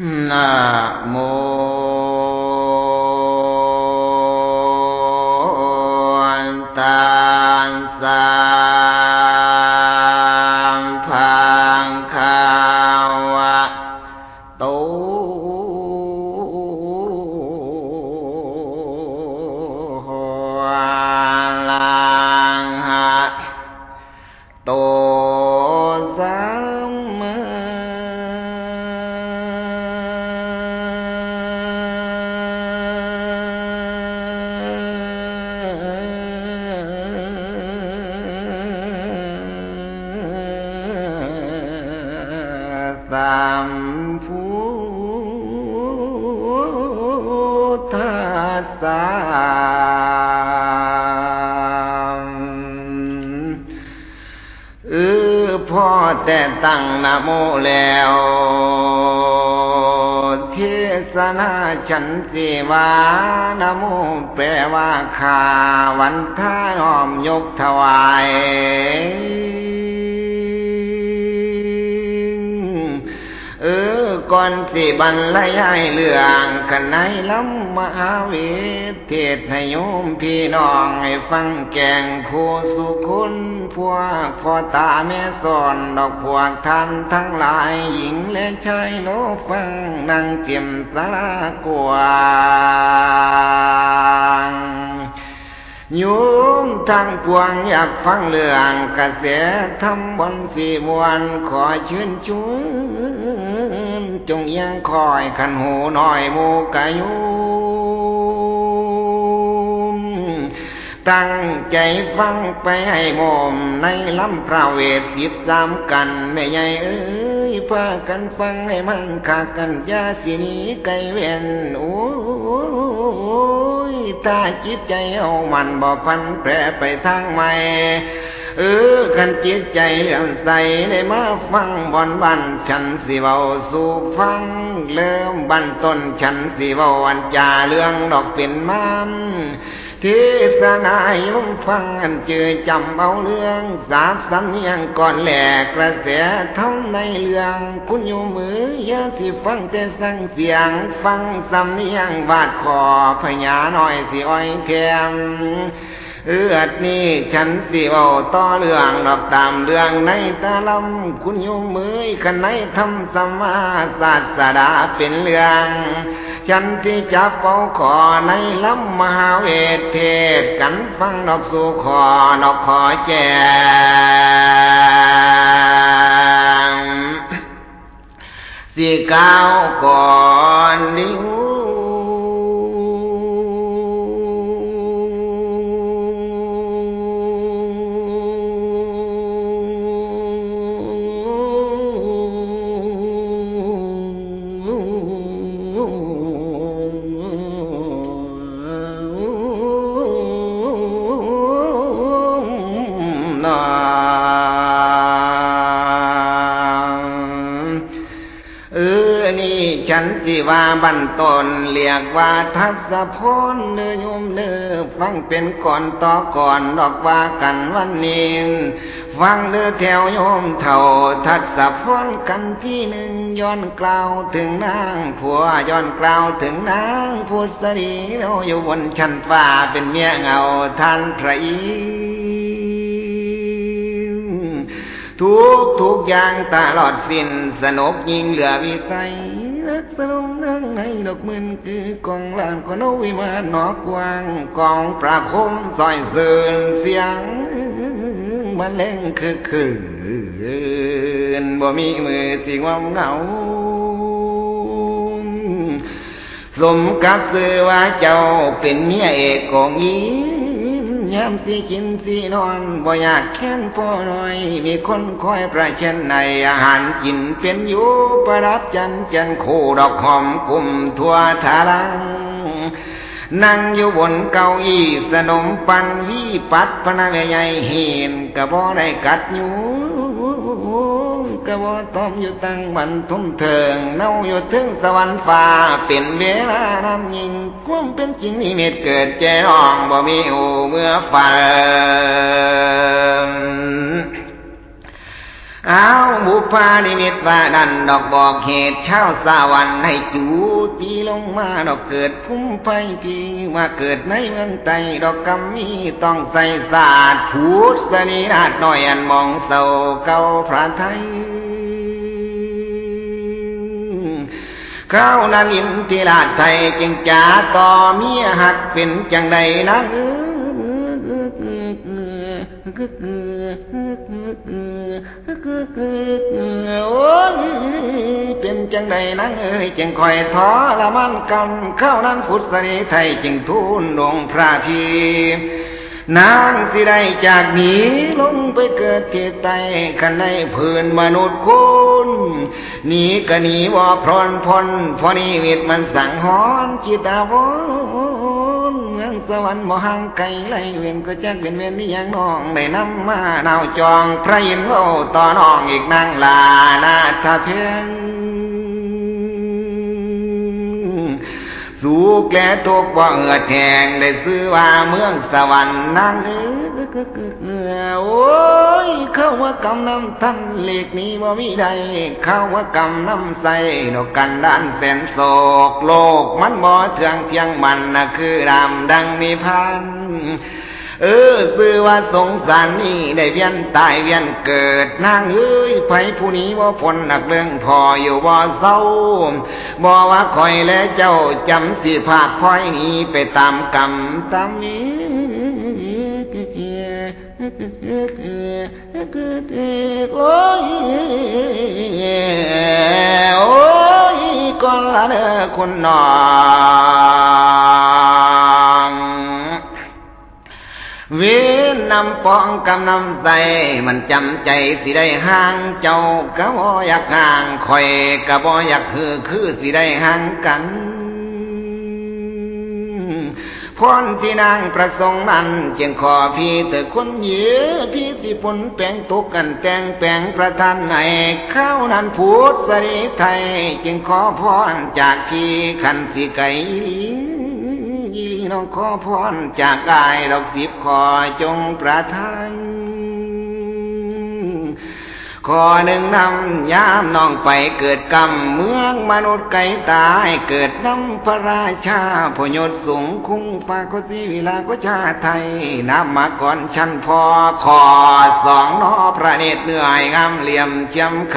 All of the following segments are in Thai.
นะโม ตั้งนโมแล้วเทศนาฉันสิวานโมแปลว่าขาวันท่าน้อมยกถวายเออก่อนสิบรรยายเรื่องกันในลำมหาเวทเทศให้โยมพี่น้องให้ฟังแกงผู้สุคนพ วกพ่อตาแม่สอนดอกพวกท่านทั้งหลายหญิงและชายโลฟังนั่งเก็มสารากวางโยมทั้งปวงอยากฟังเรื่องกระแสทำบนสีมวนขอเชิญชวนจงยังคอยขันหูหน่อยโมกายุ ตั้งใจฟังไปให้โมมในลำพระเวทสิบสามกันแม่ใหญ่เอ้ยพากันฟังให้มันขากกันยาสินีไกเวียนโอ้ยถ้าจิตใจเอามันบ่พันแปรไปทางใหม่เออกันจิตใจเลื่อมใสได้มาฟังบอนบันฉันสิเว้าสู่ฟัง เริ่มบันต้นฉันสิเว้าอันจาเรื่องดอกเป็นมัน เทศนายลมฟังอันเจอจำเอาเรื่องสาบสำเนียงก่อนแหลกกระแสเท่าในเรื่องคุณอยู่มืออย่าที่ฟังแต่สั่งเสียง ฟังสำเนียงบาดคอพญาน้อยสิอ้อยแคม เอือดนี่ฉันสิเอาต่อเรื่องดอกตามเรื่องในตาลำคุณโยมมือขันในทำสมาศาสดาเป็นเรื่อง ฉันที่จะเฝ้าขอในลำมหาเวทเทศกันฟังดอกสู่ขอนอกขอแจงสี่ก้าวก่อนนิ้ว ฉันสิว่าบันตนเรียกว่าทัศพรเนื้อโยมเนื้อฟังเป็นก่อนต่อก่อนดอกว่ากันวันนี้ฟังเนื้อแถวโยมเท่าทัศพรกันที่หนึ่งย้อนกล่าวถึงนางผัวย้อนกล่าวถึงนางพุทธรีเราอยู่บนชั้นฟ้าเป็นเมียเงาท่านพระอินทร์ทุกทุกอย่างตลอดสิ้นสนุกยิ่งเหลือวิสัย รักสนุกนั่งในดอกมืนคือกองลานก็นวิมานหนอกวางกองประคมซอยเสื่นเสียงมันเล่งคือคืนบ่มีมือสิงวามเหงาสมกับเสือว่าเจ้าเป็นเมียเอกของอี ยามสีกินสีนอนบ่อยากแค้นพ่อหน่อย มีคนคอยประชันในอาหารกินเป็นอยู่ประรับจันจันคู่ดอกหอมกลุ่มทั่วทารังนั่งอยู่บนเก้าอี้สนมปันวิปัดพนาแม่ใหญ่เห็นกระบอได้กัดอยู่ กะวต้มอยู่ตั้งบันทุ่มเถิงเน่าอยู่ถึงสวรรค์ฟ้าเป็นเวลานั้นยิ่งความเป็นจริงนี่เม็ดเกิดแจ้งบ่มีอูเมื่อฝัน เอาบุพานิมิตว่าดันดอกบอกเหตุเช้าสาวันให้จูตีลงมาดอกเกิดพุ่มไฟพีมาเกิดในเมืองไตดอกกำมีต้องใส่ศาสตร์ผูดสนีนาดหน่อยอันมองเศร้าเก่าพระไทยข้าวนานินทิราชไทยจึงจ่าต่อเมียหักเป็นจังใดนะเอ โอ้เป็นจังใดนังเอ้ยจึงคอยท้อละมันกันเข้านั้นพุทธสีไทยจึงทูลลงพระพีนางสิได้จากหนีลงไปเกิดเกตไตขันในพื้นมนุษย์คุณหนีก็หนีว่าพรอนพลพอนี้วิตมันสั่งหอนจิตาวนเมืองสวรรค์บ่ห่างไกลไรเวียนก็แจ้งเป็นเวียนนี่ยังน้องได้นำมาหนาวจองพระยินโอต่อน้องอีกนางลานาทาเพียงสูแก่ทุกบ่เอือแทงได้ซื้อว่าเมืองสวรรค์นางเออ โอ้ยเข้าว่ากำน้ำท่านเหล็กนี้บ่มีใดเข้าว่ากำน้ำใสนกกันด้านแสนโศกโลกมันบ่เถืองเพียงมันนะคือดำดังมีพันเออซื้อว่าสงสารนี่ได้เวียนตายเวียนเกิดนางเอ้ยไผผู้นี้ว่าผลหนักเรื่องพออยู่บ่เศร้าบ่ว่าคอยและเจ้าจำสิภาคคอยนี้ไปตามกรรมตามนี้ โอ้ยโอ้ยก่อนละเด้อคุณนองเวนำปองกำนำใสมันจำใจสิได้ห่างเจ้าก็บ่อยากห่างคอยก็บ่อยากคือคือสิได้ห่างกัน พรที่นางประสงค์มันจึงขอพี่เถอคนเยือพี่ที่ผลแปลงตกกันแต่งแปลงประทานในข้าวนั้นพูดสริไทย จึงขอพรจากพี่ขันสิไก่ยีน้องขอพรจากกายดอกสิบขอจงประทาน ขอหนึ่งนำยามน้องไปเกิดกรรมเมืองมนุษย์ไก่ตายเกิดน้ำพระราชาพยศสูงคุ้งฟ้าก็สีวิลาก็ชาไทยน้ำมาก่อนชันพอขอสองนอพระเนตรเหนื่อยงามเหลี่ยมเชียมค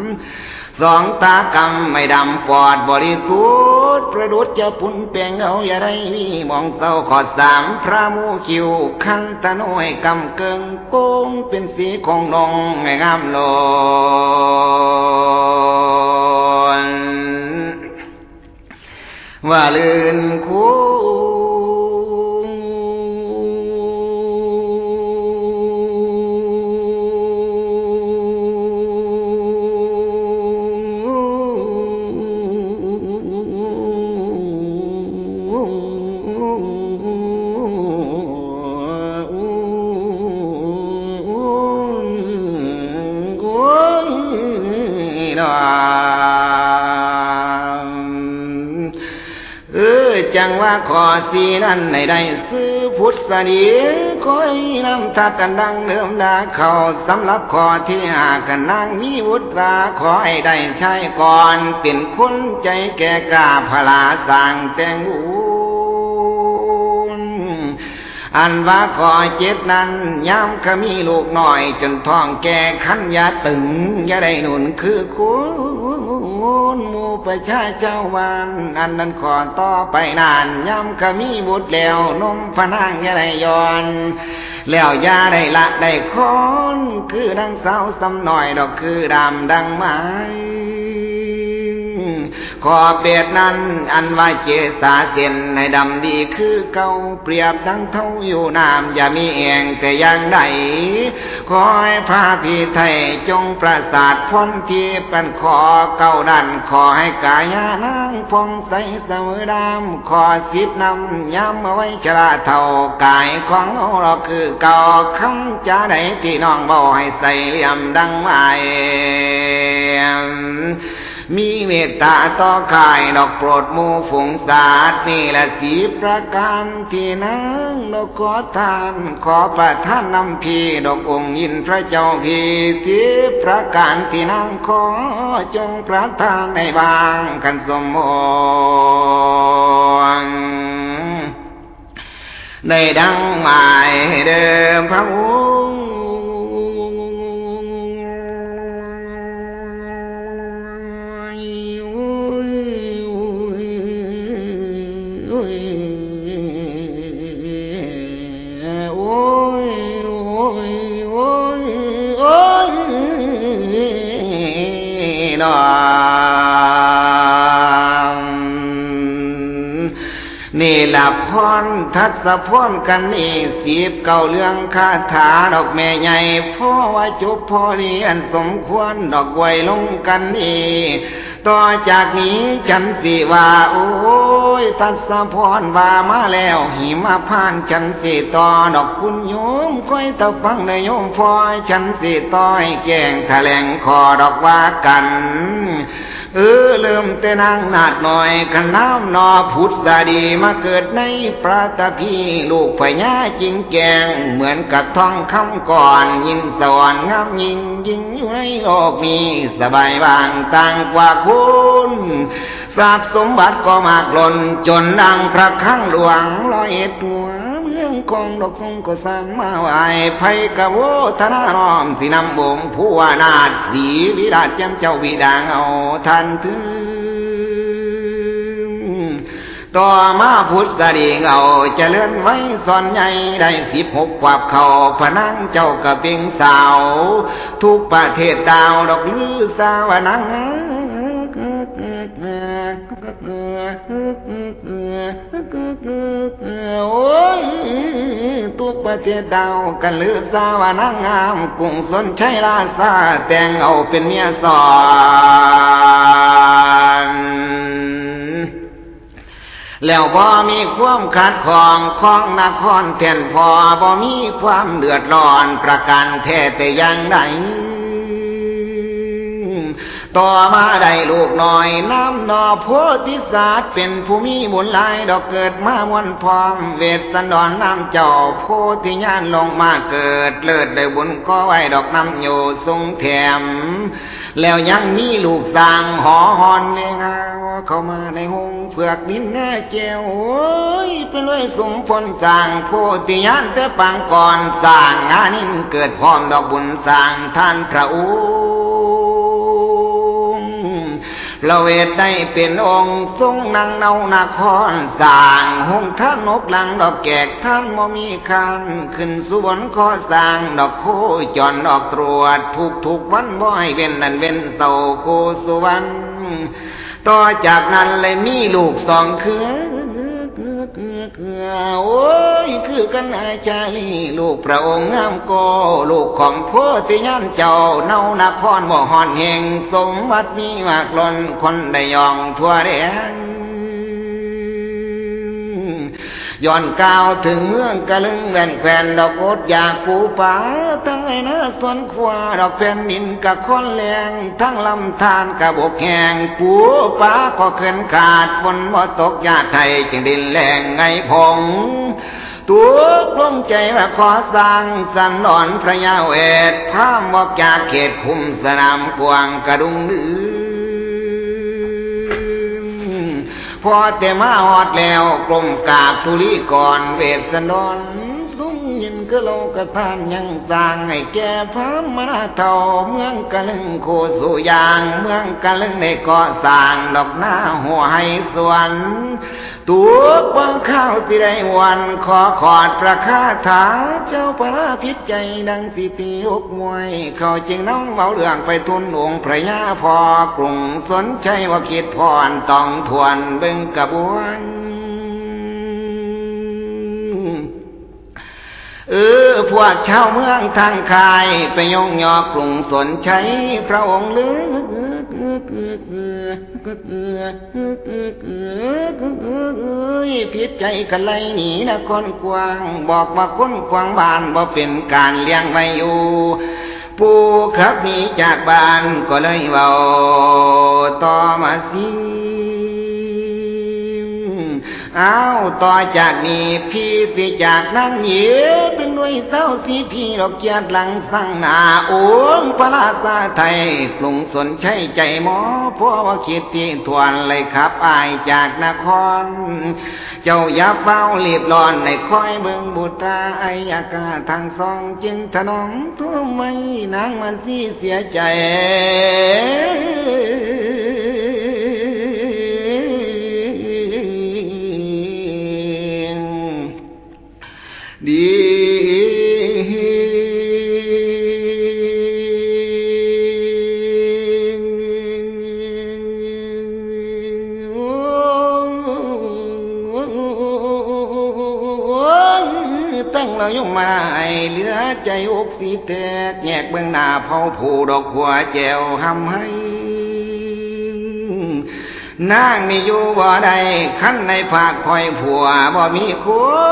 ำสองตากำไม่ดำปอดบริสุทธิ์ ประดุษจะปุ่นเปลงเอาอย่าไรมีมองเศร้าขอดสามพระมูคิวขันตะน้อยกำเกิงโกงเป็นสีของนองงามลนว่าลื่นคู ปีนั้นในได้ซื้อพุทธนีคอยนำทัดกันดังเดิมดาเขาสำหรับขอที่หากันนางมีวุตราขอให้ได้ใช้ก่อนเป็นคนใจแก่กาพลาสังแตงอูอันว่าขอเจ็ดนั้นย้ำขมีลูกหน่อย จนท้องแก่ขันยาตึงยาได้หนุนคือคุณ มูประชาเจ้าวานอันนั้นขอต่อไปนานย้ำขมีบุตรแล้วนมพนางยาได้ย้อน แล้วยาได้ละได้คอน คือดังเสาสำหน่อยดอกคือดำดังไม้ ขอเปียดนั้นอันว่าเจสาเส้นในดำดีคือเก่าเปรียบดังเท่าอยู่น้ำอย่ามีเองแต่ยังใดขอให้พระพีไทยจงประสาทพ้นที่เป็นขอเก่าดันขอให้กายานางพงใสเสมอดำขอสิบนำย้ำเอาไว้ชราเท่ากายของเราคือเก่าคำจะได้ที่น้องบ่ให้ใส่เหลี่ยมดังไม้ มีเมตตาต่อขายดอกโปรดมูฝงสาดนี่ละสีประการที่นั่งดอกขอทาน ขอประทานนำพีดอกองค์ยินพระเจ้าพีสีประการที่นั่งขอจงประทานในบางกันสมมงในดังหมายเดิมพระอง นี่ละพรทัศพรกันนี่สีบเก่าเรื่องคาถาดอกแม่ใหญ่พ่อว่าจุบพ่อเรียนสมควรดอกไวลงกันนี่ต่อจากนี้ฉันสิว่าโอ้ ยทัศพรว่ามาแล้วหิมาพานฉันสิต่อดอกคุณโยมคอยตะฟังในโยมพอยฉันสิต้อยแกงแถลงคอดอกว่ากัน เออเริ่มแต่นางนาดหน่อยขันน้ำนอพุทธดีมาเกิดในปราตพีลูกพญาจริงแกงเหมือนกับทองคำก่อนยิงสวรงามยิงยิงอยู่ในโลกนี้สบายบางต่างกว่าคุณ ทรัพย์สมบัติก็มากล้นจนดังพระข้างหลวงลอยเอ็ดตัวองคงดอกคงก็สร้างมาไหวไพกะโวธนารอมสินำบ่งผู้วานาดสีวิราชจำเจ้าวิดางเอาทันถึงต่อมาพุทธดีเงาจะเลื่อนไว้สอนใหญ่ได้สิบหกกวาบเขาพนังเจ้ากระเบงสาว ทุกประเทศดาวดอกลือสาวนัง โอ้ยตุกประเทศดาวกันลือสาวนางงามกุ้งสนใช้ลาซาแต่งเอาเป็นเมียสอนแล้วพอมีความขัดของของนครแทนพอพอมีความเดือดร้อนประกันแท้แต่ยังได ต่อมาได้ลูกน้อยน้ำนอโพธิศาสตว์เป็นผู้มีบุญหลายดอกเกิดมามวนพร้อมเวสสันดอนน้ำเจ้าโพธิญาณลงมาเกิดเลิศได้บุญก็ไว้ดอกน้ำโยทรงแถม แล้วยังมีลูกสางหอหอนเมงาเข้ามาในหงเผือกดินแง่เจวโอ้ยเป็นเลยสมพลสางโพธิญาณแต่ปังก่อนสางงานินเกิดพร้อมดอกบุญสางท่านพระอู ละเวทได้เป็นองค์ทรงนางเนานาครสางหงท่านนกหลังดอกแกกท่านมมีคันขึ้นสุวรรณข้อสางดอกโคจอนดอกตรวจทุกทุกวันบ่ให้เว้นนั่นเว้นเต่าโคสุวรรณต่อจากนั้นเลยมีลูกสองคืน อโอ้ยคือกันอาจลูกพระองค์งามโกลูกของพ่อที่ยันเจ้าเนานาครบ่หอนเฮงสมวัดมีมากล้นคนได้ยองทั่วแดน ย้อนก้าวถึงเมืองกะลึงแว่นแควนดอกโอดอยากปูป่าทั้งไอ้นาสวนขวาดอกแผ่นดินกะค้อนแรงทั้งลำธารกะบกแหงปูป่าก็เขินขาดฝนบ่ตกยาไทยจึงดินแรงไงพงตัวกลงใจว่าขอสร้างสันนอนพระยาเวทพามบอกจากเขตคุมสนามกวางกระดุงดือ พอแต่มาหอดแล้วกลมกาบทุลีก่อนเวสสนอน ยินก็โลกทานยังสร้างให้แก่พระมาเท่าเมืองกะลึงโคสุยาง เมืองกะลึงในเก่อสางดอกหน้าหัวให้สวนตัวกวงข้าวที่ได้วันขอขอดประคาถาเจ้าพระพิจใจดังสิตีอกมวย เขาจึงน้องเบาเรื่องไปทุนองค์พระยาพอกรุงสนใจว่าคิดพรต้องทวนเบึงกระบวน เออ พวกชาวเมืองทางคาย ไปยงยอกรุงสนใช้พระองค์ลือผิดใจกันไลหนีนะคนกวาง บอกว่าคนกวางบ้านบ่เป็นการเลี้ยงไว้อยู่ผู้ขับหนีจากบ้านก็เลยเบาต่อมาสิเอาต่อจากนี้พี่สิจากนั่งเหยียเป็นด้วยเต้าสีพี่ดอกเกียดหลังสั่งนาโอ้งพระราชาไทยปรุงสนใช้ใจหมอพราะว่าคิดที่ทวนเลยครับอายจากนคร เจ้าอย่าเฝ้ารีบร้อนในคอยเบิ่งบุตราไอยากาทางซองจึงถนอมทั่วไม่นางมันสีเสียใจ ใจอกสีแตกแยกเบื้องหน้าเผาผูดอกหัวแจวหำให้นางนี่อยู่บ่ได้ขั้นในภาคคอยผัวบ่มีค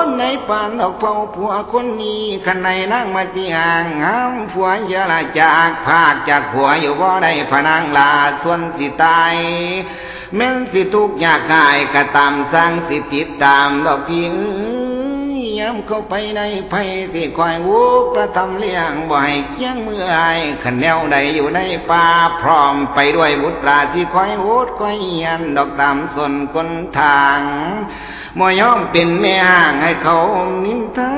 นในปานดอกเผาผัวคนนี้ขั้นในนางมาที่ห่างห้ามผัวเยละจากภาคจากผัวอยู่บ่ได้พนางลาส่วนสิตายแม่นสิทุกอยากกายกระตามสร้างสิติดตามดอกเพี ยงยมเข้าไปในไผ่ที่คอยวูประทำเลี้ยงบ่ให้เคียงเมื่อไอขันแนวใดอยู่ในป่าพร้อมไปด้วยบุตราที่คอยวูดคอยเยันดอกตามสนคนทางมอยอมเป็นแม่ห่างให้เขานินทา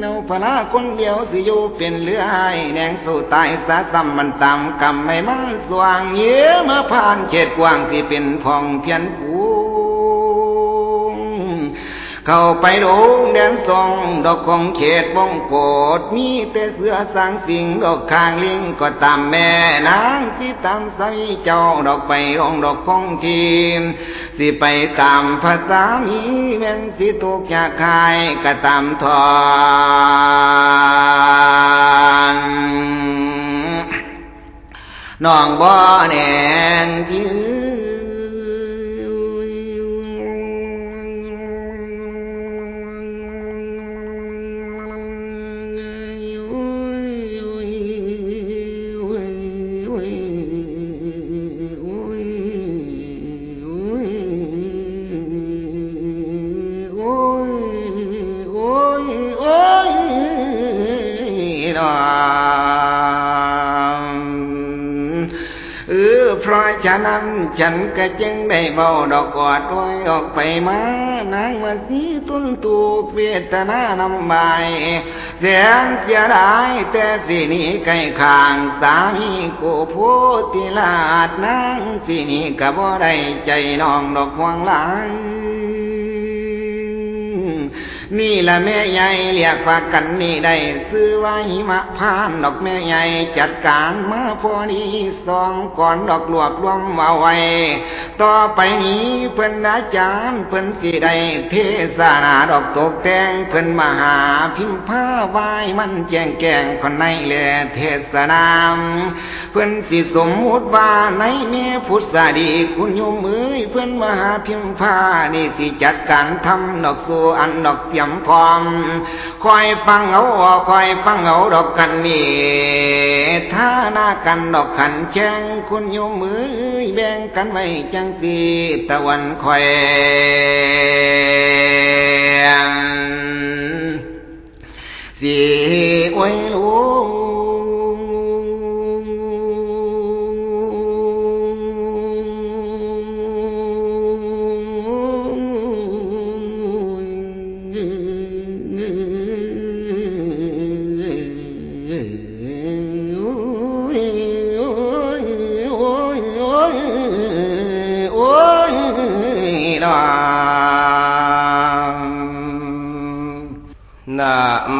เราพนาคนเดียวสิอยู่เป็นเรือไห้แนงสู่ตายสะซ้ำมันตำกำไม่มันสว่างเยื้อมาผ่านเขตกว้างที่เป็นพองเพียนผู เข้าไปดงแดนทรงดอกของเขตวงโกดมีแต่เสือสังสิงดอกคางลิงก็ตามแม่นางที่ตามใส่เจ้าดอกไปรงดอกของทีมสิไปตามภาษามีแม่นสิตุกอยากคายก็ตามทอนน้องบ่แนงยื ฉันก็จึงได้เบาดอกกอดด้วยดอกไปมานางมาสีตุนตูเวทนานำบายเสียงเสียดายแต่สินี้ไก่ขางสามีกูโพติลาดนางสินี้ก็บ่ได้ใจน้องดอกหวงหลาย นี่ละแม่ใหญ่เรียกฝากันนี่ได้ซื้อไว้มะพานดอกแม่ใหญ่จัดการมาพอดีสองก่อนดอกหลวกรวมมาไว้ ต่อไปนี้เพิ่นอาจารย์เพิ่นสิได้เทศนาดอกตกแต่งเพิ่นมาหาพิมพ์ผ้าไว้มันแจงแกงคนในแลเทศนามเพิ่นสิสมมุติว่าในเมพุทธดีคุณโยมเอ้ยเพิ่นมาหาพิมพ์ผ้านี่สิจัดการทำดอกสูอันดอกเตียมพร้อมคอยฟังเอาคอยฟังเอาดอกกันนี่ท่าหน้ากันดอกขันแจ้งคุณโยมมือแบ่งกันไว้จังสีตะวันคอยสีอวยรู้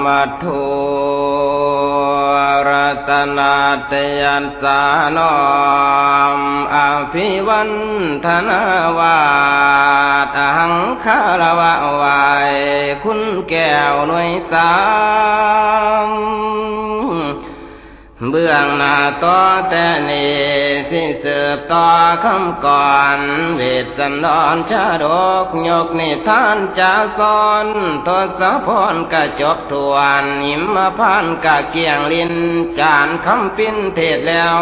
มัทุรัตนาเตยันสานอมอภิวันธนาวาตหังคารวะวายคุณแก้วหน่วยสาม เบื้องหน้าต่อแต่นี้สิเสืบต่อคำก่อน เวทสันดอนชาดกยกนิทานจะสอนทศพรกะจบทวนหิมพานกะเกียงลิน จานคำปิ้นเทศแล้ว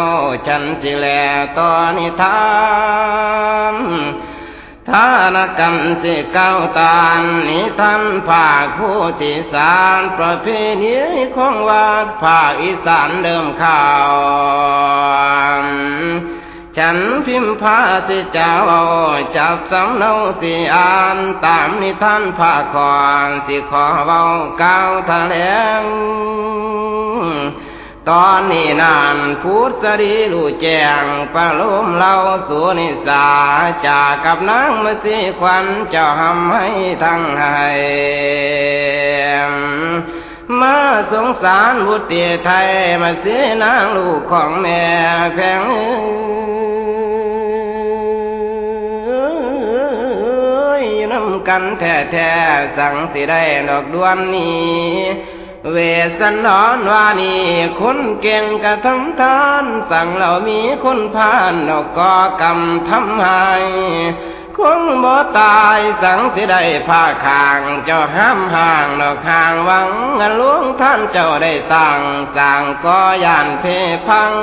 ฉันสิแลต่อนิทาน ทานกรรมสิเก้าตานนิทันภาคผู้ที่สารประเพณีของวัดภาคอีสานเดิมข่าว ฉันพิมพาสิเจ้าจับสำเนาสิอ่านตามนิทานภาคคอนสิขอเว้าเก้าทะเลง ตอนนี้นานพุทธดีรู้แจ้งประโลมเล่าสุนิสาจากกับนางมาสีควันเจ้าทำให้ทั้งให้ มาสงสารบุตรไทยมาเสียนางลูกของแม่แพงน้ำกันแท้ๆสั่งสิได้ดอกดวนนี้ เวสันดอนวานีคนเก่งกระทำทาน สั่งเรามีคนพานดอกก่อกรรมทำให้คงบ่ตายสังสิได้ผ้าคาง เจ้าห้ามห่างดอกห่างหวังงานหลวงท่านเจ้าได้สั่งสั่งก็ย่านเพพัง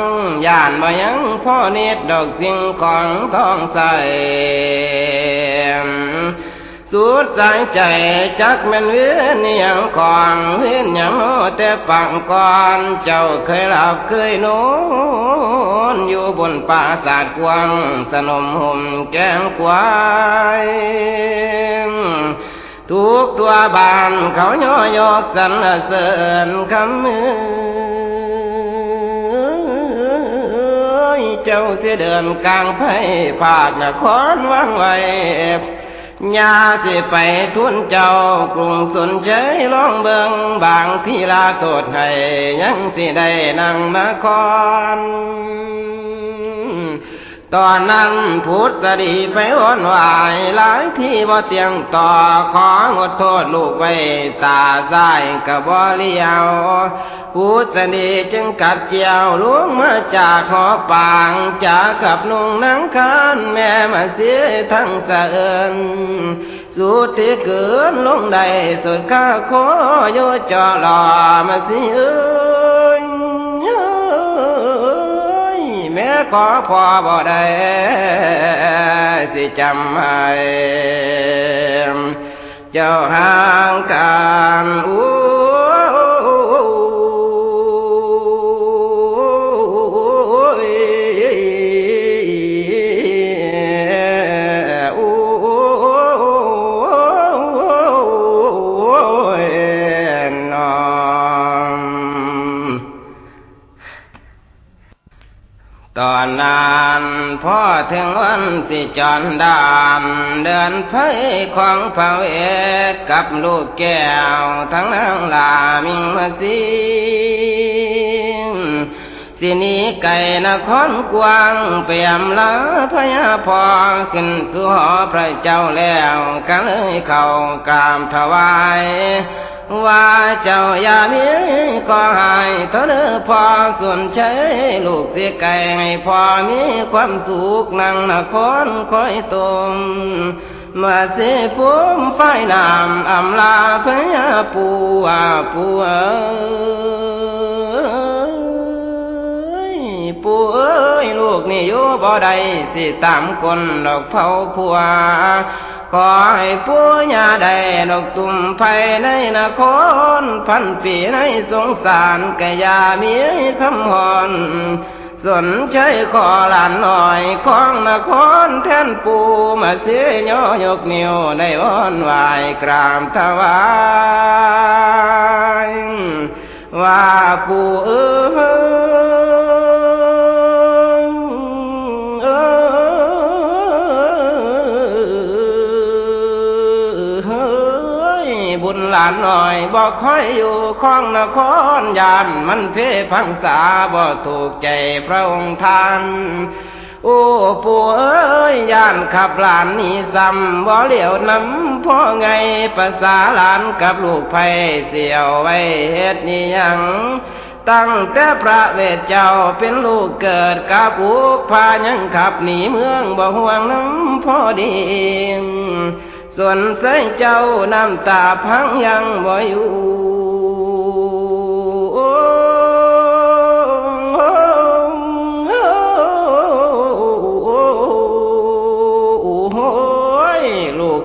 ย่านบ่ยังพ่อเนตรดอกสิ่งของทองใส สุดสายใจจักมันเวียนยังก่อนเวียนยังแต่ฝังก่อนเจ้าเคยหลับเคยนอนอยู่บนป่าสาดกวางสนมห่มแกงควายทุกตัวบานเขาย่อยกสรรเสริญคำมือเจ้าเสียเดินกลางไผ่ผาดนครวังไว้ ยาสิไปทุนเจ้ากรุงสนใจลองเบิงบางที่ลาโทษให้ยังสิได้นั่งนคร ตอนนั้นพุทธดีไปวนวายหลายที่บ่เตียงต่อของดโทษลูกไว้ตาใ้กะบ่เลี้ยว พุทธดีจึงกัดเจียวลุงมาจากหอปางจากกับนุ่งนังคานแม่มาเสียทั้งสะเอินสุดที่เกินลงได้สุดข้าขอโยจอหล่อมาเสียแม่ขอพอบ่ได้สิจำให้เจ้าห่างกันอู้ อนนานพ่อถึงวันที่จอนดานเดินไฟของพระเวทกับลูกแก้ว ทั้งนางลามิงมาสิสินี้ไก่นครกวางเปี่ยมลาพญาพอขึ้นสู่หอพระเจ้าแล้วก็เลยเข้ากรามถวาย ว่าเจ้าอย่ามีก็ให้เท่าเด้อพอส่วนใช้ลูกเสียไก่ให้พอมีความสุขนั่งนครคอยตมมาเสฟุมไฟนามอำลาพญาปูอาปูเปู่เอ้ยลูกนี่อยู่บ่ได้สิตามคนดอกเผาผัวขอให้ผู้ญาได้ดอกตุ่มไฟในนคร พันปีในสงสารกะยามีคำหอนสนใจขอหลานหน่อยของนครแท่นปูมาเสียยอยกนิ้วในอ้อนวายกรามถวายว่าปูเอบุ หลานหน่อยบอกค่อยอยู่ข้องนครยานมันเพพังษาบ่ถูกใจพระองค์ท่านโอ้ปู่เอ้ยย่านขับหลานนี่ซ้ำบ่เหลียวน้ำพ่อไงภาษาหลานกับลูกไผ่เสี่ยวไว้เฮ็ดนี่ยังตั้งแต่พระเวทเจ้าเป็นลูกเกิดกับอุกพายังขับหนีเมืองบ่ห่วงน้ำพ่อดี ส่วนใส่เจ้าน้ำตาพังยังบ่อยู่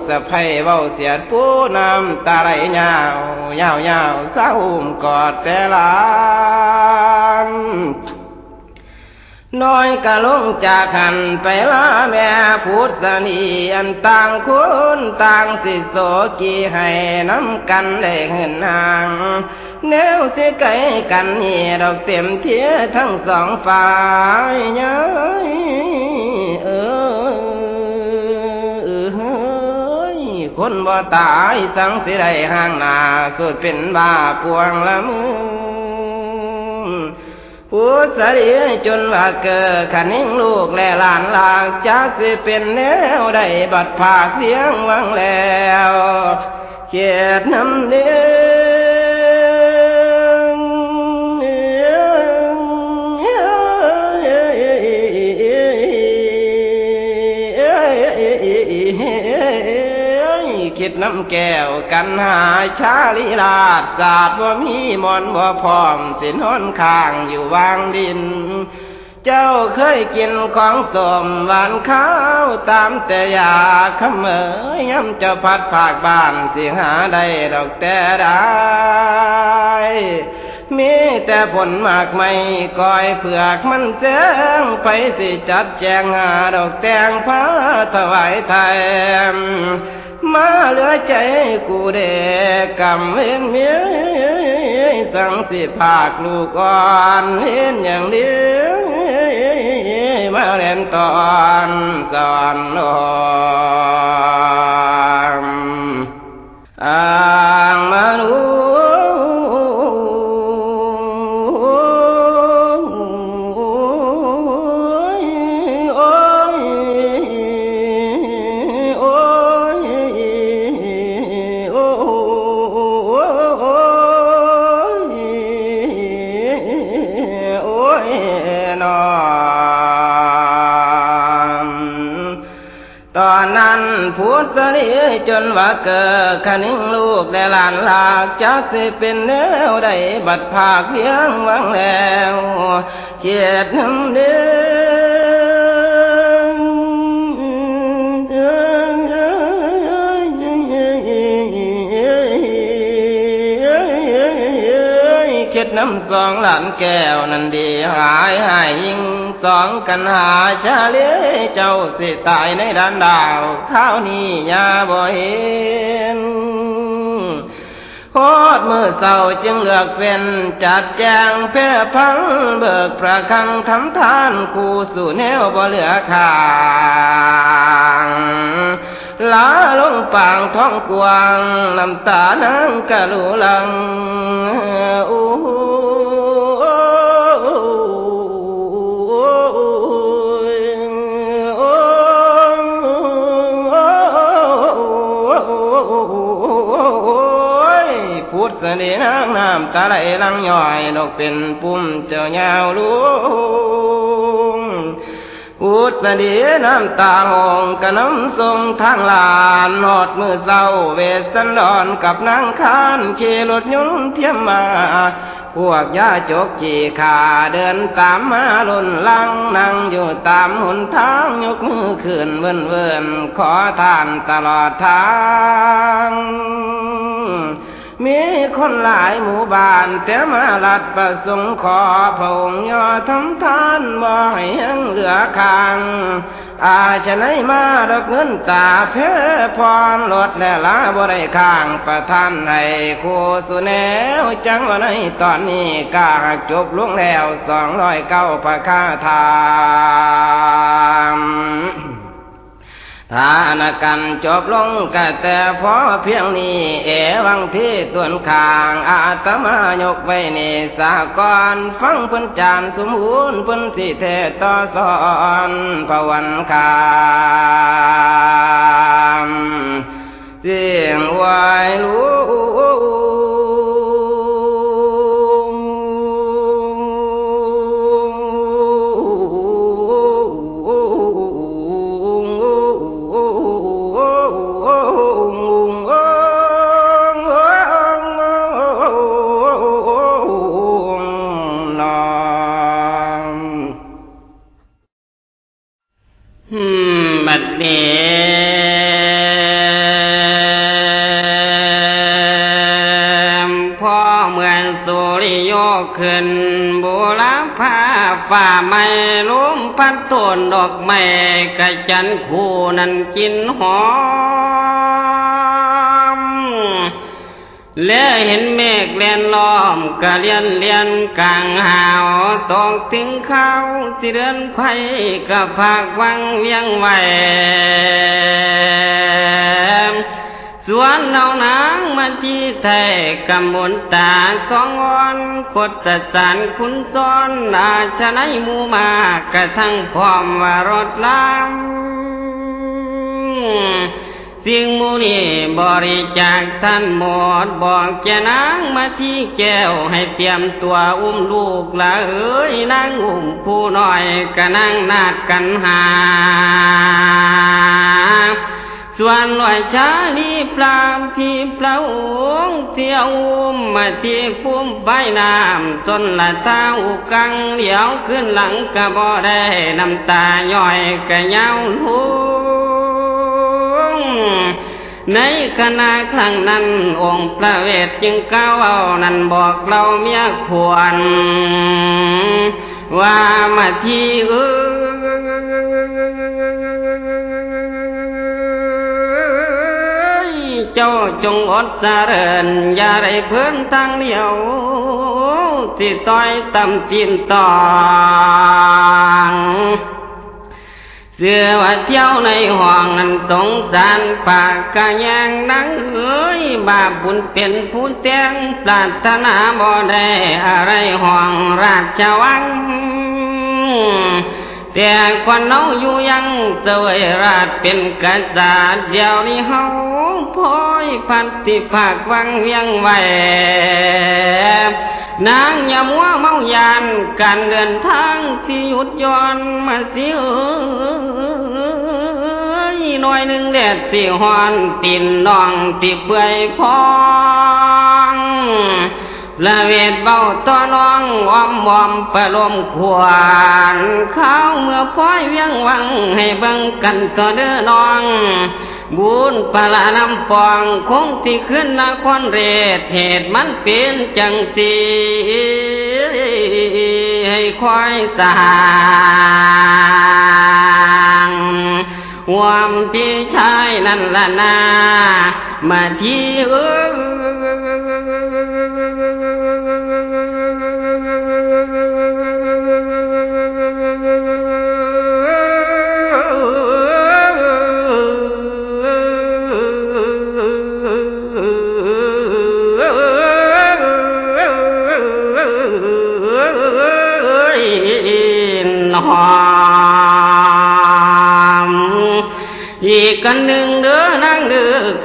สะไพ่เว้าเสียดผู้นำตาไหลยาวยาวยาวสาหุ่มกอดแต่ลาน น้อยกะลงจากหันไปลาแม่พุทธนีอันต่างคุณต่างสิโสกีให้น้ำกันได้เห็นนางแนวเสียไกลกันนี่ดอกเต็มเทียทั้งสองฝ่ายย้ยเออคนบ่ตายสังสิได้ห่างนาสุดเป็นบาปวงละมือ ผู้สรีจนว่าเกิดขันิ่งลูกและหลานหลากจากสิเป็นแนวได้บัดผากเสียงวังแล้วเกียดน้ำเนื้อ คิดน้ำแก้วกันหาชาลีลาดศาสตร์ว่ามีมอนว่าพร้อมสินหนข้างอยู่วางดิน เจ้าเคยกินของสมหวานข้าวตามแต่ยาขเมยย้ำจ้าพัดผากบ้านสิหาได้ดอกแต่ได้มีแต่ผลมากไม่ก้อยเผือกมันแจ้งไปสิจัดแจงหาดอกแตงพระถวายไทย มาเหลือใจกูเด็กกำเวียนเมียสังสิภาคลูกอ่อนเห็นอย่างเดียวมาเรียนตอนสอนนอ จนว่าเกิดขนิ่งลูกแต่หลานหลากจักสิเป็นแนวใดบัดภาคเพียงวังแล้วเขียดน้ำเดืเข็ดน้ำสองหลานแก้วนั่นดีหายหายยิ่งสองกันหาชาเลี้ย เจ้าสิตายในด้านดาวข้าวนี้ยาบ่เห็นพอดมือเศร้าจึงเลือกเป็นจัดแจงเพื่อพังเบิกประคังทำทานคู่สู่แนวบ่เหลือขางลาลงปางท้องกวางน้ำตานังกะลูลัง พุทธเดนางน้ำตาไหลลังย่อยดอกเป็นปุ่มเจ้ายาวลุงพุทธเดีน้ำตาหงกะน้ำทรงทางลานหอดมือเศร้าเวสันดอนกับนางคานขี่รถยนต์เทียมมาพวกยาจกจีขาเดินตามมาลุนลังนั่งอยู่ตามหนทางยกมือขึ้นเวินเวินขอทานตลอดทาง มีคนหลายหมู่บ้านแต่มาลัดประสงค์ขอพระองค์ยอทำทานบ่ให้ยังเหลือคางอาจะไหนมาดอกเงินตาเพพรลดและลาบ่ได้ข้างประทานให้คูสุแนวจังว่าในตอนนี้กาจบลุงแล้วสองร้อยเก้าพระคาทาม ทานกันจบลงก็แต่พอเพียงนี้ เอวังที่ตวนคางอาตมายกไว้ในสากรฟังพ้นจานสมุนพ้นสิเทต่อสอนพวันคามเสียงวายลู ฝ่าไม่ล้มพัดต้นดอกไม้กระจันคู่นั้นกินหอม และเห็นเมฆเลียนล้อมกะเลียนเลียนกลางหาวตอกถึงเขาสิเดินไผกะภาควังเวียงไหวสวนเรานางมาที่ไทยกำบนตาสองวอน กดตสารคุณซ้อนอาชนัยมูมากระทั่งพร้อมว่ารถลำสิ่งมูนี่บริจาคท่านหมดบอกแกนางมาที่แก้วให้เตรียมตัวอุ้มลูกละเอ้ยนางอุ้มผู้น้อยกะนั่งนาดกันหา ส่วนลอยชาลีปลามที่เปล่าเที่ยวมาที่ฟุ้มใบน้ำจนละเท้ากังเดียวขึ้นหลังกระบ่ได้น้ำตาย่อยกะเย้าลุงในขณะครั้งนั้นองค์พระเวทจึงก้าวเอานั้นบอกเราเมียควร ว่ามาที่เอ เจ้าจงอดสะเริญอย่าได้เพิ่นทางเดียวที่ต้อยตำจีนตองเสือว่าเที่ยวในห้องนั้นสงสารปากกะยังนังเอ้ยบาปบุญเป็นผู้เตียงปรารถนาบ่ได้อะไรห้องราชวัง แต่คนน้องอยู่ยังเสวยราชเป็นกษัตริย์เดียวนี้เฮาพอยพันติภาควังเวียงไหวนางอย่ามัวเมายานการเดินทางที่หยุดย้อนมาเสียหน่อยหนึ่งแดดสิหอนตินน้องติเปื่อยพอง ละเวทเบาต่อน้องอ้อมวอมประลมขวานข้าวเมื่อพ้อยเวียงวังให้เบิ่งกันต่อเด้อน้อง บุญปลานำฟองคงที่ขึ้นนครเรศเหตุมันเป็นจังสีให้ควายสางความพี่ชายนั่นละนา มาที่เออี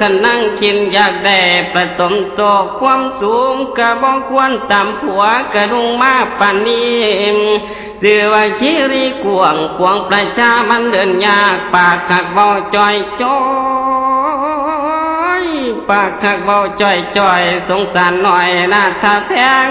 เด้อขันนั่งกินอยากได้ประสมโศกความสูงกระบอกควรตามผัวกระดุงมาปานนี้เสือว่าชีรีกวงกวงประชามันเดินยากปากขักเบาจอยจอยปากขักเบาจอยจอยสงสารหน่อยหน้าทาแพง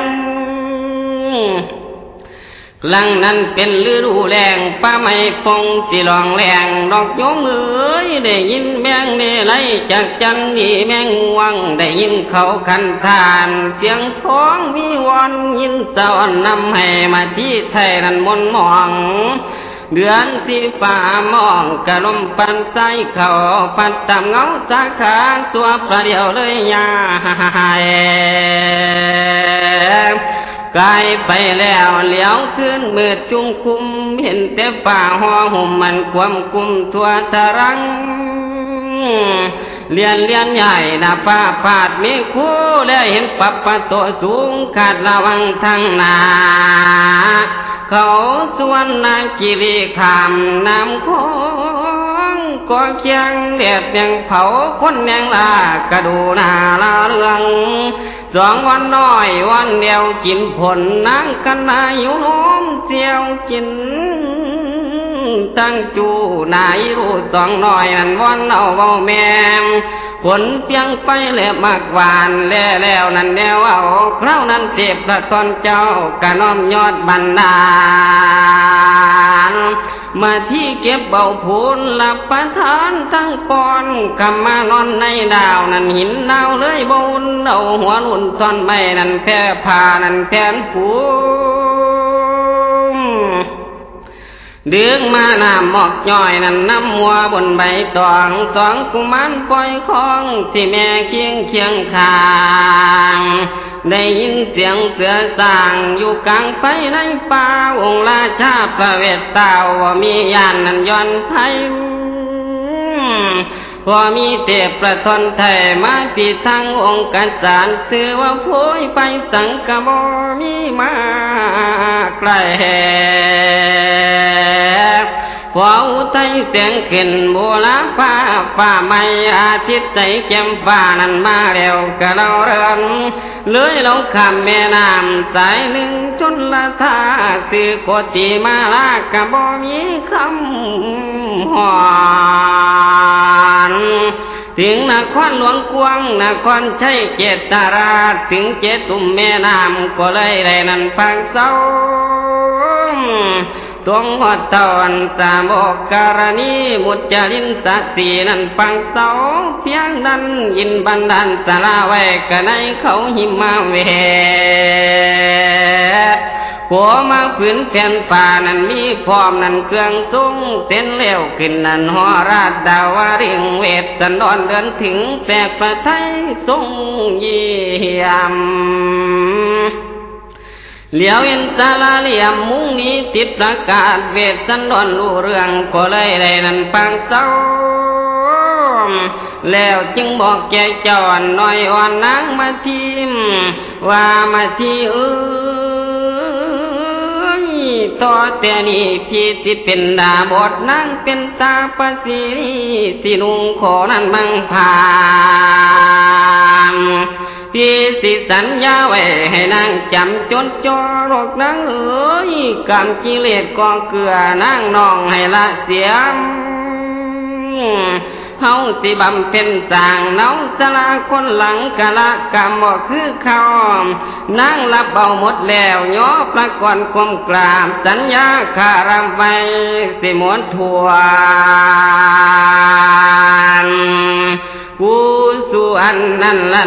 หลังนั้นเป็นฤดูแรงป้าไม่ฟงสิลองแรงดอกยงเอ้ยได้ยินแมงเนไลจากจันนี่แมงวังได้ยินเขาคันทาน เสียงท้องมีวอนยินสอนนำให้มาที่ไทยนั้นมนมองเดือนที่ฟ้ามองกะลมปันใจเขาปัดตามเงาสาขาสัวประเดียวเลยยาหาย กายไปแล้วเหลียวขึ้นมืดจุงคุม เห็นแต่ป่าห่อห่มมันความคุมทั่วตะรัง เลียนเลียนใหญ่นาป้าปาดมีคู่แล้วเห็นปับปะตัวสูงขาดระวังทางนา เขาสวนนางกิริขามน้ำคงก็เคียงเด็ดยังเผาคนยังลากระดูนาลาเรือง สองวันน้อยวันเดียวกินผลนางกันนาอยู่น้มเจียวกินตั้งจูนายรู้สองน้อยอันวันเอาเบาแมม ผลเพียงไปแล้วมากหวานแล้วแล้วนั่นแนวเอาคราวนั้นเจ็บพระตอนเจ้ากะน้อมยอดบรรดามาที่เก็บเบาพูนหลับประทานทั้งปอนกำมานอนในดาวนั่นหินดาวเลยบุญเอาหัวนุ่นตอนไม่นั่นแพ่พานั่นแผ่นผู ดึงมาน้ำหมอกย่อยนั่นน้ำมัวบนใบตองสองกุมารปล่อยคองที่แม่เคียงเคียงคางได้ยินเสียงเสือสางอยู่กลางไปในป่าองราชาประเวทเต่าว่ามียานนั่นย้อนไพ พอมีเทพประทนไทยมาปีทางองค์การสารเสือว่าโพยไปสังกบมีมาไกล พออุทัยเสียงขึ้นโบลาฟ้าฟ้าไม่อาทิตย์ใจแก้มฟ้านั้นมาแล้วก็เราเรินเลยเราข้ามแม่น้ำสายหนึ่งจนละทาสือโกติมาลากะบ่มีคำหอนถึงนครหลวงกวงนครชัยเจตราถึงเจตุมแม่น้ำก็เลยได้นั่นพังเศร้า ตวงหัดตอนสามอกการณีมุจจรินสสีนันปังเสาเพียงนั้นยินบันดาลสาราไว้กันในเขาหิมาเวหัวมาฝืนแผ่นป่านั้นมีพร้อมนั้นเครื่องสูงเส้นเลี้ยวขึ้นนั้นหอราชดาวาริงเวทสันดอนเดินถึงแปกประไทยทรงเยี่ยม เหลียวเอ็นสาลาเหลี่ยมมุงนี้ติดประกาศเวทสันดอนรู้เรื่องก็เลยได้นั่นปังเศร้าแล้วจึงบอกแกจอนน่อยอ่อนนางมาทีมว่ามาทีเอ้ยต่อแต่นี้พี่สิเป็นดาบทนางเป็นตาปสีสินุงขอนั้นบังพา สิสัญญาไว้ให้นางจำจนจอรกนางเอ๋ยกรรมกิเลสกองเกลือนางนองให้ละเสียมเฮาสิบำเพ็ญสร้างเนาสลาคนหลังกะละกรรมบ่คือเขานางรับเบาหมดแล้วย่อประกอนกลมกราบสัญญาคารำไว้สิมวนทวน กูสุอันนันละ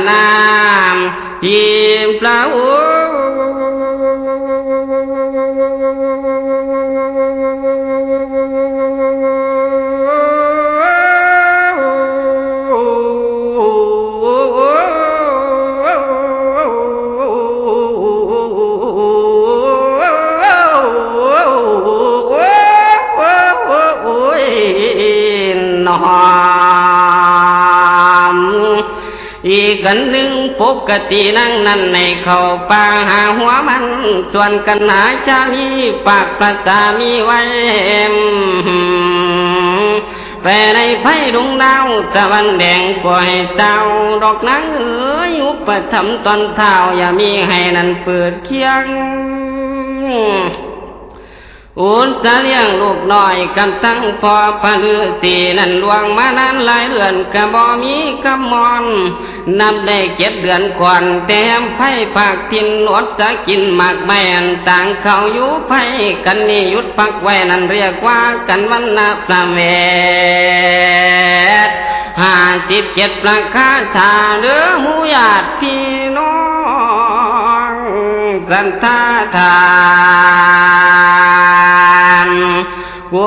กันหนึ่งปกตินั่งนั่นในเขาป่าหาหัวมัน ส่วนกันหาชาลีปากประสามีไว้แปในไพ่ดวงดาวตะวันแดงปล่อยเจ้าดอกนางเอ๋ยอุปธรรมตอนเท้าอย่ามีให้นั่นเปิดเคียง อุนสเลี้ยงลูกน้อยกันตั้งพอพะลือสีนั่นลวงมานานหลายเดือนกะบ่มีกำมอนนับได้เก็บเดือนควันแต้มไผ่ปากทินอดจะกินหมากแม่นต่างเขาอยู่ไผ่กันนี่ยุดพักไว้นั่นเรียกว่ากันวันนาประเวทห้าสิบเจ็ดประคาถาเรือหูญาติพี่น้องสันทาทา นคว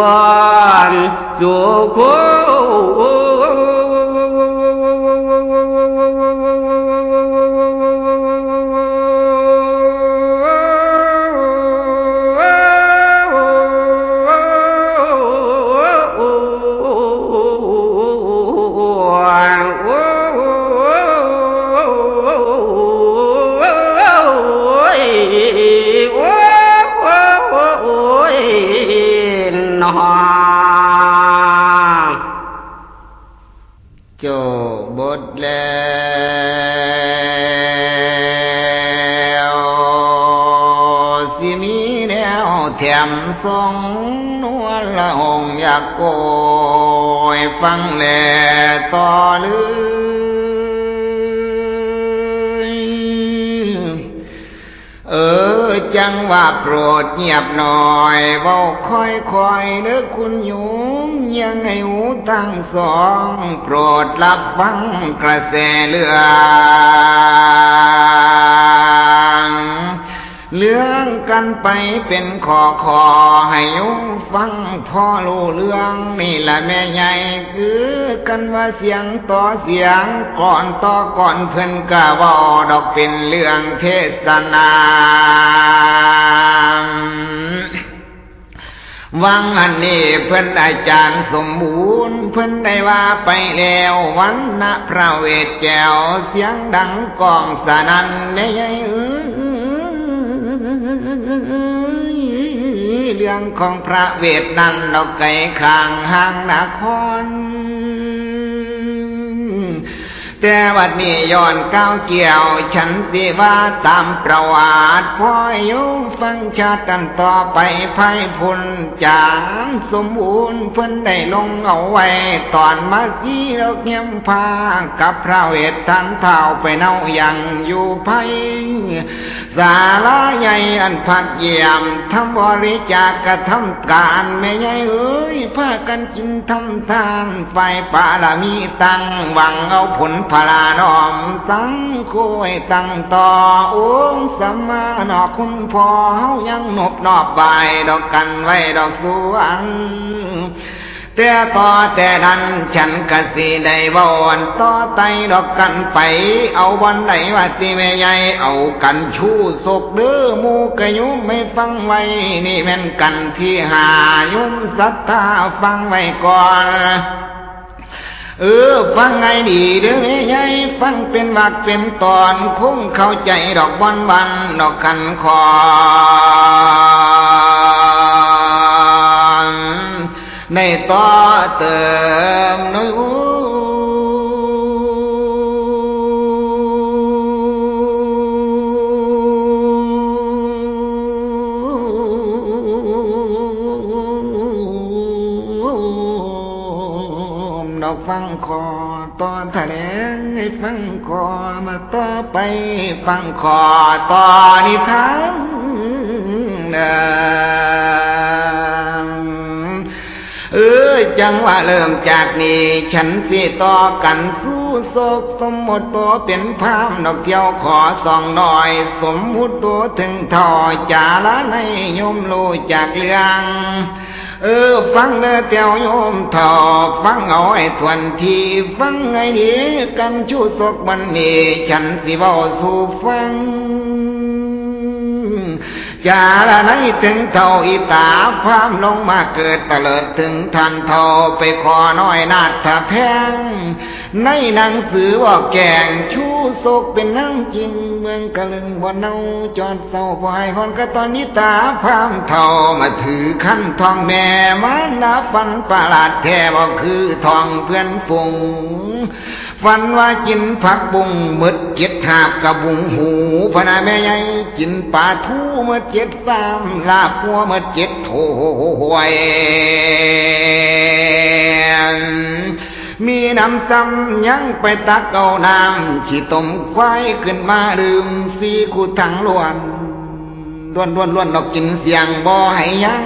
ทรงนวลละหงอยากโกยฟังแน่ต่อเลยเอออจังว่าโปรดเงียบหน่อยเบาค่อยค่อยเด้อคุณโยมยังให้หูทั้งสอง โปรดรับฟังกระแสเรื่อง เรื่องกันไปเป็นขอขอให้ยุฟังพ่อรู้เรื่องนี่แหละแม่ใหญ่คือกันว่าเสียงต่อเสียงก่อนต่อก่อนเพิ่อนกะว่าดอกเป็นเรื่องเทศนาวังอันนี้เพิ่อนอาจารย์สมบูรณ์ เพิ่อนได้ว่าไปแล้ววันนะพระเวทแก้วเสียงดังกองสนันในใหญ่เอ้ เรื่องของพระเวทนั้นเราไก่ข้างห่างนคร แต่วัดนี้ย้อนก้าวเกี่ยว ฉันสิว่าตามประวัติพ่อยงฟังชาติกันต่อไปไพ่พุนจางสมบูรณ์เพิ่นได้ลงเอาไว้ ตอนมาสีเราเงียมพากับพระเวททันเท่าไปเน่าอย่างอยู่ไพ่สาลาใหญ่อันพัดเยี่ยมทำบริจาคกระทำการไม่ใหญ่เอ้ยพากันกินทำทานไฟป่าละมีตังหวังเอาผลพลานอมสังคุยตั้งต่อองสัมมานอกคุณพอเฮายังนบนอบใบดอกกันไว้ดอกสวงแต่ต่อแต่นั้นฉันกะสิได้บอนต่อไตดอกกันไป เอาวันไหนว่าสิแม่ใหญ่เอากันชู้ศกเด้อมูกะยุไม่ฟังไว้ นี่แม่นกันที่หายุมสัทธาฟังไว้ก่อน เออ ฟังไงดีเด้อแม่ใหญ่ฟังเป็นบักเป็นตอนคงเข้าใจดอกวันวันดอกขันคอนในต่อเติมน้อย ฟังคอตอนแถลงให้ฟังคอมาต่อไปฟังคอตอนิทานเอ จังว่าเริ่มจากนี้ ฉันสิต่อกันสู้โศกสมมติตัวเป็นพามดอกเกี่ยวขอส่องหน่อย สมมุติตัวถึงทอจาละในยมรู้จากเรื่องเออฟังเด้อเตียวโยมทอฟังเอาไอ้ทวนทีฟังไอ้ดีกันชู้ศกวันนี้ ฉันสิเว้าสู่ฟัง จาละไนถึงเท่าอีตาพามลงมาเกิดตะเลิดถึงทันเท่าไปขอน้อยนาถแพง ในหนังสือว่าแกงชูโศกเป็นน้ำจริง เมืองกะลึงบ่เนาจอดเศร้าพายฮอนกะตอนนี้ตาพามเท่ามาถือขั้นทองแม่มาลาฟันประหลาดแท้บ่คือทองเพื่อนฟุง ฟันว่ากินผักบุงมึดเก็ดหาบกระบุงหูพนาแม่ใหญ่กินปลาทูมึดเจ็ดสามลาพัวมึดเจ็ดโถหวยมีน้ำซ้ำยังไปตักเอาน้ำฉีต้มควายขึ้นมาดื่มสีคูทั้งล้วนล้วนล้วนล้วนดอกกินเสียงบ่ให้ยัง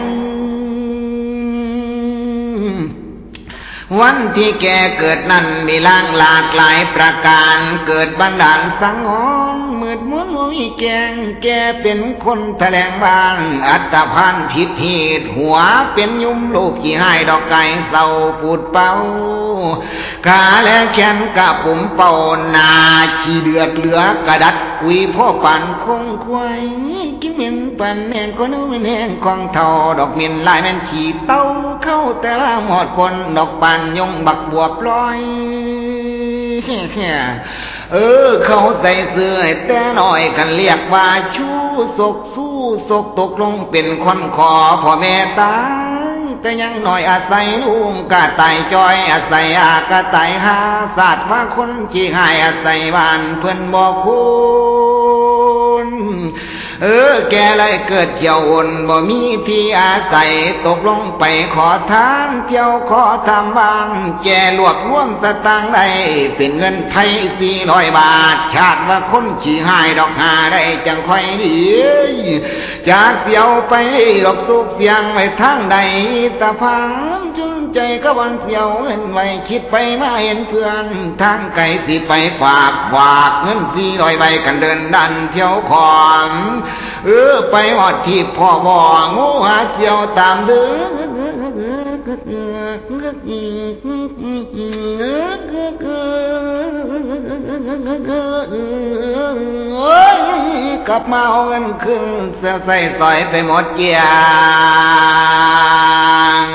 วันที่แกเกิดนั้นมีล่างหลากหลายประการเกิดบันดาลสังหร มืดมุนมุยแกงแกเป็นคนแถลงบานอัตพันผิดผิดหัวเป็นยุ่มลูกขี่ให้ดอกไก่เศร้าปูดเป่าขาและแขนกะปุ่มเป่านาขี้เดือดเหลือกระดัดกุยพ่อปันคงควายกินเหม็นปันแหงก็นู้นแหงของเท่าดอกเมียนลายแม่นฉีเต้าเข้าแต่ละหมอดคนดอกปันยงบักบัวปล่อย เออ เขาใส่เสื้อแต่หน่อยกันเรียกว่าชู้ศกสู้ศกตกลงเป็นคนขอพ่อแม่ตายแต่ยังหน่อยอาศัยลุงกะไตจอยอาศัยอากะไตหาศาสตร์ว่าคนขี้หายอาศัยบ้านเพื่อนบอกคุณ เออ แกเลยเกิดเที่ยววนบ่มีที่อาศัยตกลงไปขอทานเที่ยวขอทำบ้านแกรวบรวมสตางได้เป็นเงินไทยสี่ร้อยบาท ชาติว่าคนขี่หายดอกหาได้จังค่อยดีจากเที่ยวไปดอกสุกเสียงไว้ทางใดตะพังจุ ใจก็วันเสียวเห็นไว้คิดไปมาเห็นเพื่อน ทางไกลสิไปฝากฝากเงินสี่ร้อยใบกันเดินดันเที่ยวขอนเออไปหอดที่พ่อบ่งูหาเที่ยวตามเดือกลับมาเอาเงินขึ้นเสียใส่สอยไปหมดเกียง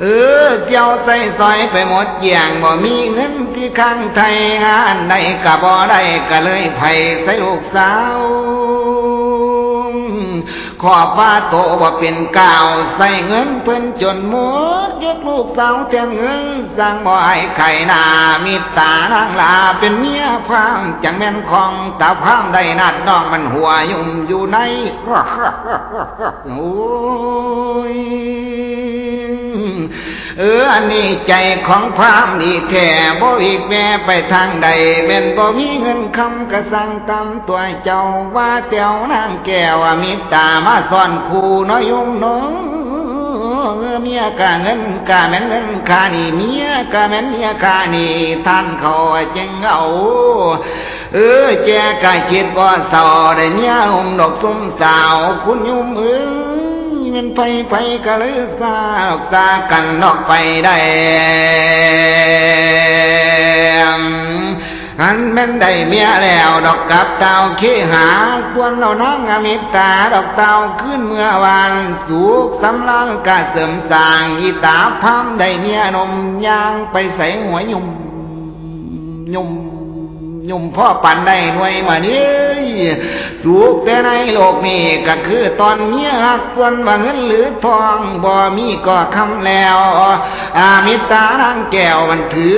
เออเจ้าใส่ซอยไปหมดเกี่ยงบ่มีเงินที่ข้างไทยหานใดก็บ่ได้ก็เลยไผใส่ลูกสาวขอฟ้าโตว่าเป็นก่าวใส่เงินเพิ่นจนหมดยกลูกสาวแทนเงินสร้างบ่ให้ไข่นามีตานางลาเป็นเมียพามจังแม่นของตาพามได้นัดน้องมันหัวยุ่มอยู่ในโอ้ย เอออันนี้ใจของพรามนี่แค่บ่อีกแม่ไปทางใดแม่นบ่มีเงินคำกระสังตำตัวเจ้าว่าเตียวนางแก้วมิตามาซ่อนคู่น้อยยุ่งน้องเมียกะเงินกะแม่นเงินคานี่เมียกะแม่นเมียคานี่ท่านเขาจึงเอาเออแจกะคิดว่าสอได้เมียห่มดอกซุ้มสาวคุณยุ่มเอ้ย มันไปไปกะเลยซาออกซากันนอกไปได้อันแม่นได้เมียแล้วดอกกับเต่าขี้หาส่วนเรานั่งอมิตาดอกเต่าขึ้นเมื่อวานสุกสำลังกะเสริมสางอีตาพามได้เมียนมย่างไปใส่หัวยุ่มยุ่ม ยุ่มพ่อปันได้หน่วยมานี้สุกแต่ในโลกนี้ก็คือตอนเมียหักส่วนว่าเงินหรือทองบ่มีก็คำแล้ว อามิตานางแก้วมันถือ